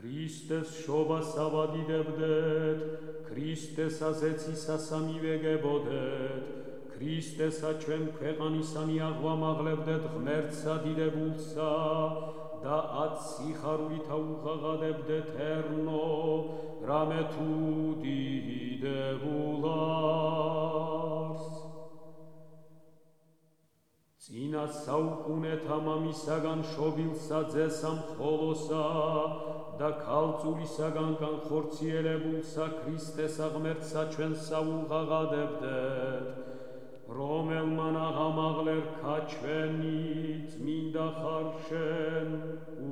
ქრისტეს შობას ავადიდებდეთ ქრისტესას ეცისას ამივეგებოდეთ ქრისტესა ჩვენ ქვეყანისა მიაღვამაღლებდეთ ღმერთსა დიდებულსა და ათ სიხარულითა უღაღადებდეთ ერნო რამე თუ დიდებულარს წინა საუკუნეთა მამისაგან შობილსა ძესა მხოლოსა და ქალწულისაგან განხორციელებულსა ქრისტესა ღმერთსა ჩვენსა უღაღადებდეთ რომელმან აღამაღლერ ქა ჩვენი წმინდა ხარ შენ უფალო